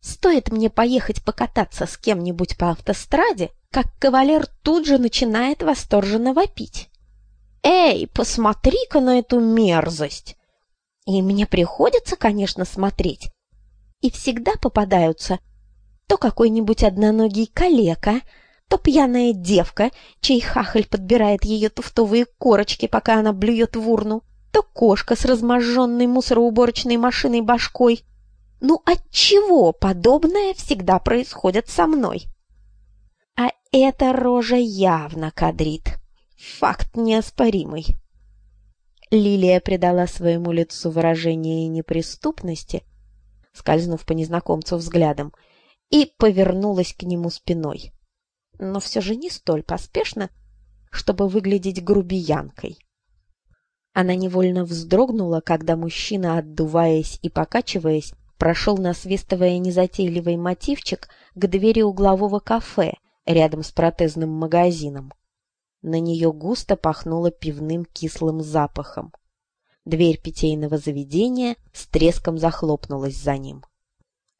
Стоит мне поехать покататься с кем-нибудь по автостраде, как кавалер тут же начинает восторженно вопить. «Эй, посмотри-ка на эту мерзость!» И мне приходится, конечно, смотреть. И всегда попадаются то какой-нибудь одноногий калека, то пьяная девка, чей хахаль подбирает ее туфтовые корочки, пока она блюет в урну, то кошка с разможженной мусороуборочной машиной башкой. Ну отчего подобное всегда происходит со мной? А эта рожа явно кадрит. Факт неоспоримый. Лилия придала своему лицу выражение неприступности, скользнув по незнакомцу взглядом, и повернулась к нему спиной. Но все же не столь поспешно, чтобы выглядеть грубиянкой. Она невольно вздрогнула, когда мужчина, отдуваясь и покачиваясь, прошел, насвистывая незатейливый мотивчик, к двери углового кафе рядом с протезным магазином. На нее густо пахнуло пивным кислым запахом. Дверь питейного заведения с треском захлопнулась за ним.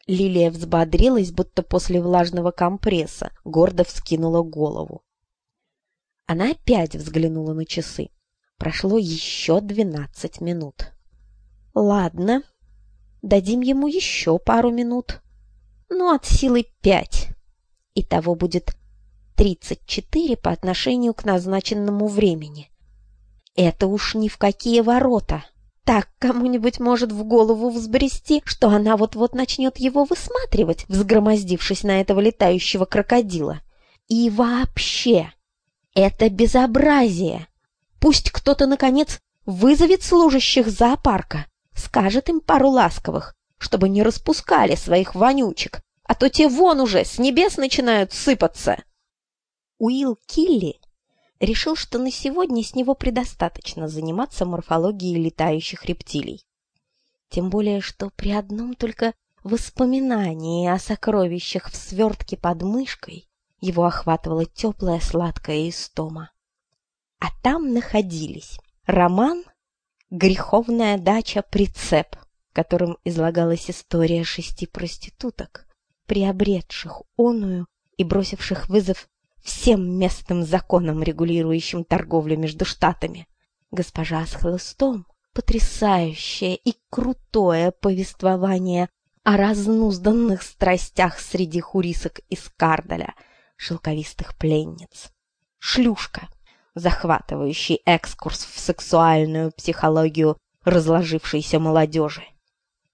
Лилия взбодрилась, будто после влажного компресса, гордо вскинула голову. Она опять взглянула на часы. Прошло еще двенадцать минут. Ладно, дадим ему еще пару минут. Ну, от силы пять. Итого будет тридцать четыре по отношению к назначенному времени. Это уж ни в какие ворота. Так кому-нибудь может в голову взбрести, что она вот-вот начнет его высматривать, взгромоздившись на этого летающего крокодила. И вообще, это безобразие. Пусть кто-то, наконец, вызовет служащих зоопарка, скажет им пару ласковых, чтобы не распускали своих вонючек, а то те вон уже с небес начинают сыпаться. Уилл Килли решил, что на сегодня с него предостаточно заниматься морфологией летающих рептилий. Тем более, что при одном только воспоминании о сокровищах в свертке под мышкой его охватывала теплая сладкая истома. А там находились роман «Греховная дача Прицеп», которым излагалась история шести проституток, приобретших оную и бросивших вызов всем местным законам, регулирующим торговлю между штатами. Госпожа с хлыстом — потрясающее и крутое повествование о разнузданных страстях среди хурисок из Кардаля, шелковистых пленниц. Шлюшка — захватывающий экскурс в сексуальную психологию разложившейся молодежи.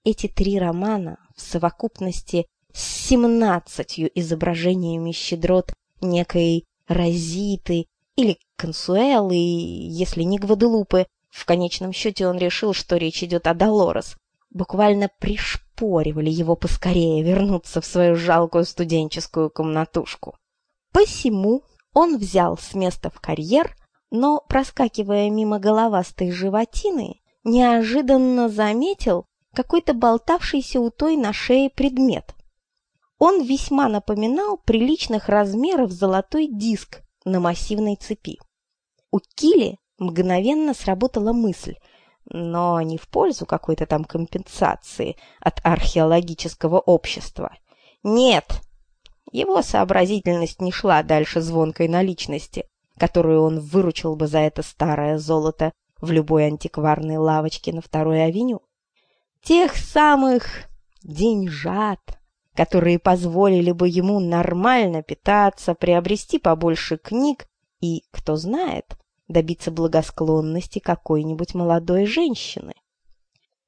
Эти три романа в совокупности с семнадцатью изображениями щедрот некой Розиты или Консуэлы, если не Гваделупы, в конечном счете он решил, что речь идет о Долорес, буквально пришпоривали его поскорее вернуться в свою жалкую студенческую комнатушку. Посему он взял с места в карьер, но, проскакивая мимо головастой животины, неожиданно заметил какой-то болтавшийся у той на шее предмет. Он весьма напоминал приличных размеров золотой диск на массивной цепи. У Кили мгновенно сработала мысль, но не в пользу какой-то там компенсации от археологического общества. Нет, его сообразительность не шла дальше звонкой наличности, которую он выручил бы за это старое золото в любой антикварной лавочке на второй авеню. Тех самых деньжат, которые позволили бы ему нормально питаться, приобрести побольше книг и, кто знает, добиться благосклонности какой-нибудь молодой женщины.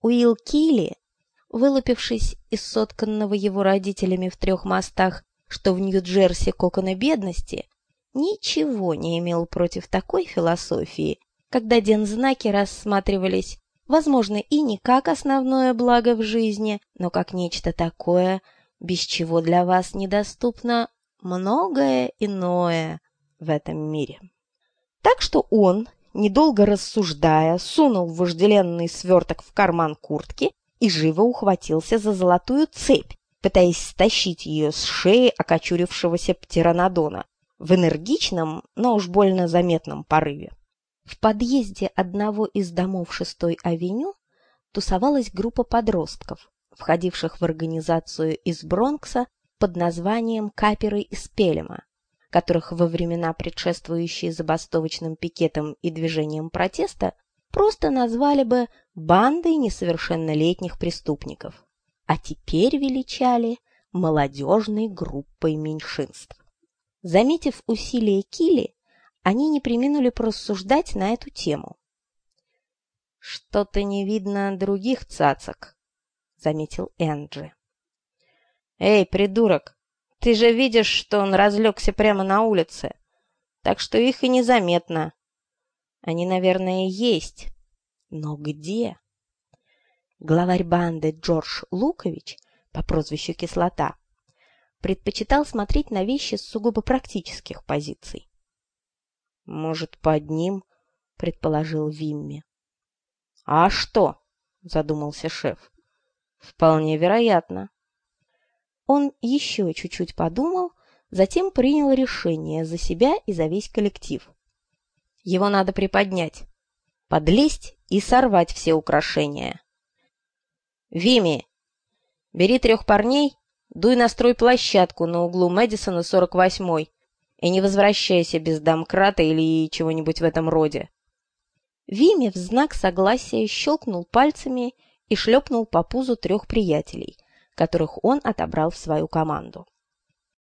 Уилл Килли, вылупившись из сотканного его родителями в трех мостах что в Нью-Джерси кокона бедности, ничего не имел против такой философии, когда дензнаки рассматривались, возможно, и не как основное благо в жизни, но как нечто такое, без чего для вас недоступно многое иное в этом мире. Так что он, недолго рассуждая, сунул вожделенный сверток в карман куртки и живо ухватился за золотую цепь, пытаясь стащить ее с шеи окочурившегося птеранодона в энергичном, но уж больно заметном порыве. В подъезде одного из домов шестой авеню тусовалась группа подростков, входивших в организацию из Бронкса под названием «Каперы из Пелема», которых во времена, предшествующие забастовочным пикетам и движением протеста, просто назвали бы бандой несовершеннолетних преступников, а теперь величали молодежной группой меньшинств. Заметив усилия Кили, они не приминули порассуждать на эту тему. «Что-то не видно других цацок», — заметил Энджи. «Эй, придурок, ты же видишь, что он разлегся прямо на улице, так что их и незаметно. Они, наверное, есть, но где?» Главарь банды Джордж Лукович по прозвищу Кислота предпочитал смотреть на вещи с сугубо практических позиций. «Может, под ним?» — предположил Вимми. «А что?» — задумался шеф. «Вполне вероятно». Он еще чуть-чуть подумал, затем принял решение за себя и за весь коллектив. Его надо приподнять, подлезть и сорвать все украшения. «Вими, бери трех парней, дуй на стройплощадку на углу Мэдисона 48-й и не возвращайся без домкрата или чего-нибудь в этом роде». Вими в знак согласия щелкнул пальцами и шлепнул по пузу трех приятелей, которых он отобрал в свою команду.